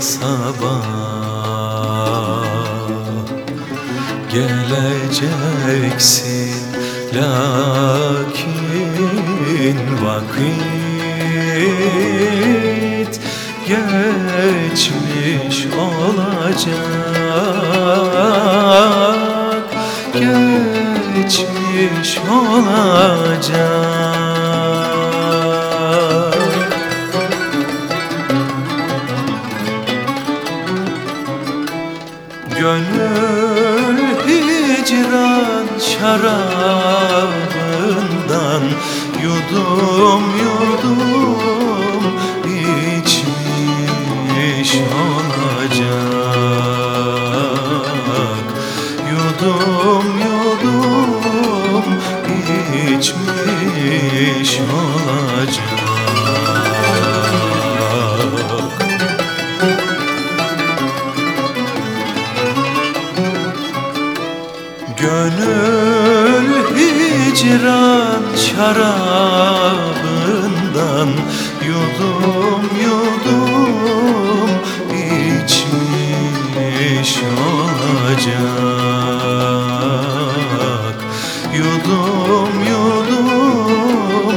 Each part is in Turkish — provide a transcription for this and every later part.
sabah. Geleceksin lakin vakit geçmiş olacak. Geçmiş olacak Gönül hicran şarabından Yudum yudum içmiş olacak. Yudum Gönül hicran şarabından Yudum yudum içmiş olacak. Yudum yudum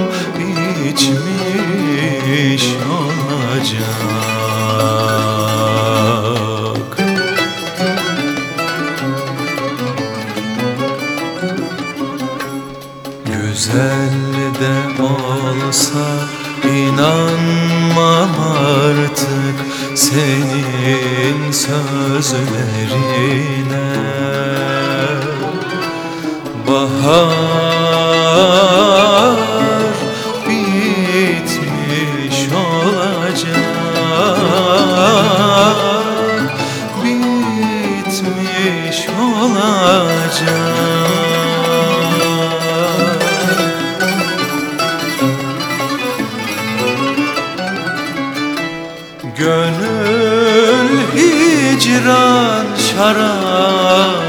içmiş olacak Güzel de olsa inanmam artık senin sözlerine. Bahar hicran şarabından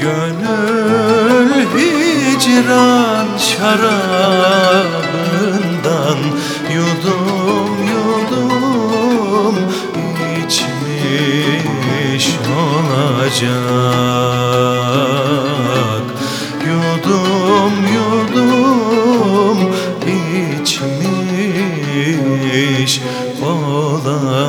Gönül hicran şarabından Yudum yudum içmiş olacak. Yudum yudum içmiş olacak